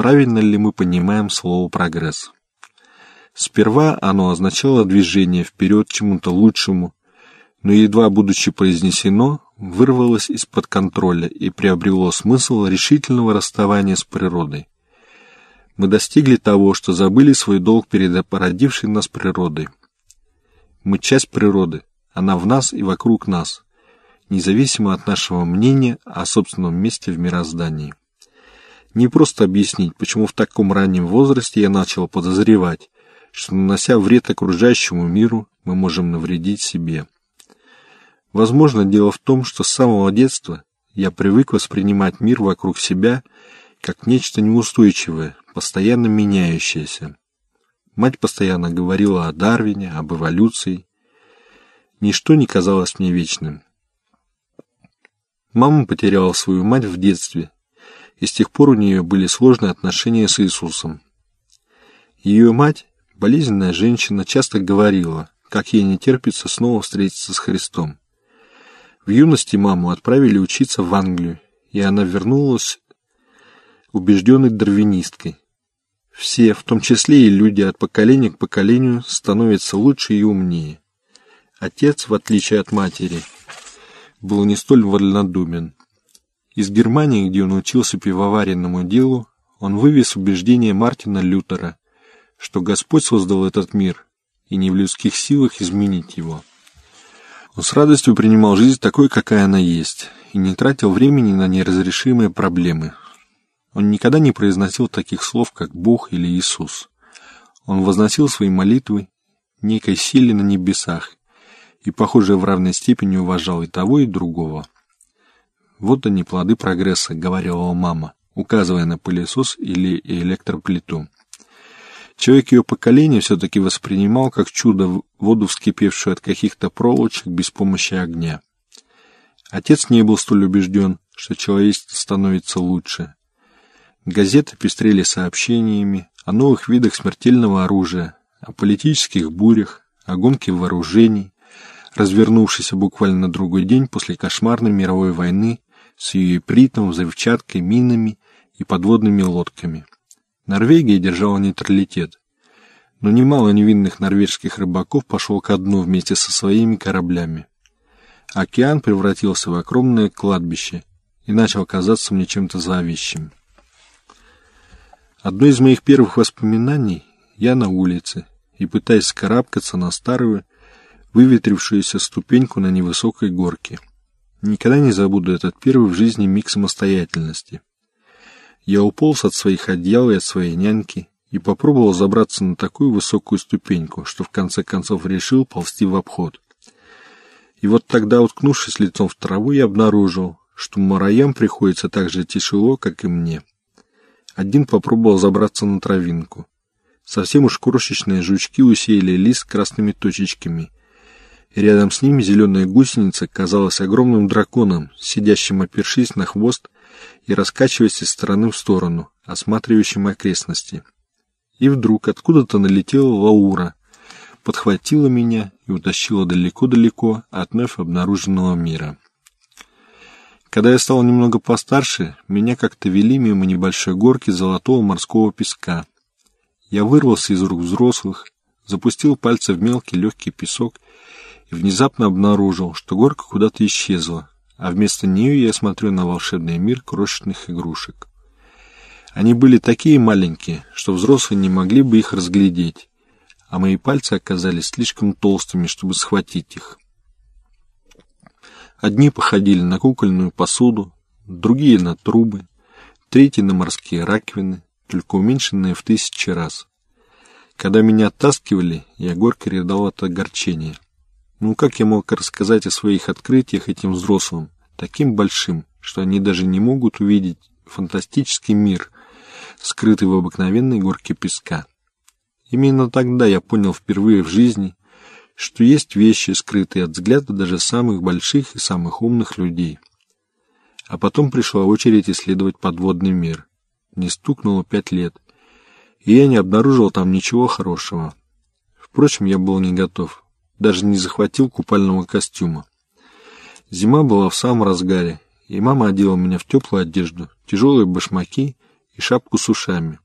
правильно ли мы понимаем слово «прогресс». Сперва оно означало движение вперед чему-то лучшему, но едва будучи произнесено, вырвалось из-под контроля и приобрело смысл решительного расставания с природой. Мы достигли того, что забыли свой долг перед породившей нас природой. Мы часть природы, она в нас и вокруг нас, независимо от нашего мнения о собственном месте в мироздании. Не просто объяснить, почему в таком раннем возрасте я начал подозревать, что, нанося вред окружающему миру, мы можем навредить себе. Возможно, дело в том, что с самого детства я привык воспринимать мир вокруг себя как нечто неустойчивое, постоянно меняющееся. Мать постоянно говорила о Дарвине, об эволюции. Ничто не казалось мне вечным. Мама потеряла свою мать в детстве, и с тех пор у нее были сложные отношения с Иисусом. Ее мать, болезненная женщина, часто говорила, как ей не терпится снова встретиться с Христом. В юности маму отправили учиться в Англию, и она вернулась убежденной дарвинисткой. Все, в том числе и люди от поколения к поколению, становятся лучше и умнее. Отец, в отличие от матери, был не столь вольнодумен. Из Германии, где он учился пивоваренному делу, он вывез убеждение Мартина Лютера, что Господь создал этот мир, и не в людских силах изменить его. Он с радостью принимал жизнь такой, какая она есть, и не тратил времени на неразрешимые проблемы. Он никогда не произносил таких слов, как Бог или Иисус. Он возносил свои молитвы некой силе на небесах и, похоже, в равной степени уважал и того, и другого. «Вот они, плоды прогресса», — говорила мама, указывая на пылесос или электроплиту. Человек ее поколения все-таки воспринимал как чудо воду, вскипевшую от каких-то проволочек без помощи огня. Отец не был столь убежден, что человечество становится лучше. Газеты пестрели сообщениями о новых видах смертельного оружия, о политических бурях, о гонке вооружений, развернувшейся буквально на другой день после кошмарной мировой войны с ее ипритом, взрывчаткой, минами и подводными лодками. Норвегия держала нейтралитет, но немало невинных норвежских рыбаков пошел ко дну вместе со своими кораблями. Океан превратился в огромное кладбище и начал казаться мне чем-то зловещим. Одно из моих первых воспоминаний — я на улице и пытаясь скарабкаться на старую, выветрившуюся ступеньку на невысокой горке. Никогда не забуду этот первый в жизни миг самостоятельности. Я уполз от своих одеял и от своей няньки и попробовал забраться на такую высокую ступеньку, что в конце концов решил ползти в обход. И вот тогда, уткнувшись лицом в траву, я обнаружил, что мараям приходится так же тяжело, как и мне. Один попробовал забраться на травинку. Совсем уж крошечные жучки усеяли лист красными точечками, рядом с ними зеленая гусеница казалась огромным драконом, сидящим опершись на хвост и раскачиваясь из стороны в сторону, осматривающим окрестности. И вдруг откуда-то налетела Лаура, подхватила меня и утащила далеко-далеко от вновь обнаруженного мира. Когда я стал немного постарше, меня как-то вели мимо небольшой горки золотого морского песка. Я вырвался из рук взрослых, запустил пальцы в мелкий легкий песок и внезапно обнаружил, что горка куда-то исчезла, а вместо нее я смотрю на волшебный мир крошечных игрушек. Они были такие маленькие, что взрослые не могли бы их разглядеть, а мои пальцы оказались слишком толстыми, чтобы схватить их. Одни походили на кукольную посуду, другие на трубы, третьи на морские раковины, только уменьшенные в тысячи раз. Когда меня оттаскивали, я горько рядал от огорчения. Ну как я мог рассказать о своих открытиях этим взрослым, таким большим, что они даже не могут увидеть фантастический мир, скрытый в обыкновенной горке песка? Именно тогда я понял впервые в жизни, что есть вещи, скрытые от взгляда даже самых больших и самых умных людей. А потом пришла очередь исследовать подводный мир. Не стукнуло пять лет, и я не обнаружил там ничего хорошего. Впрочем, я был не готов даже не захватил купального костюма. Зима была в самом разгаре, и мама одела меня в теплую одежду, тяжелые башмаки и шапку с ушами.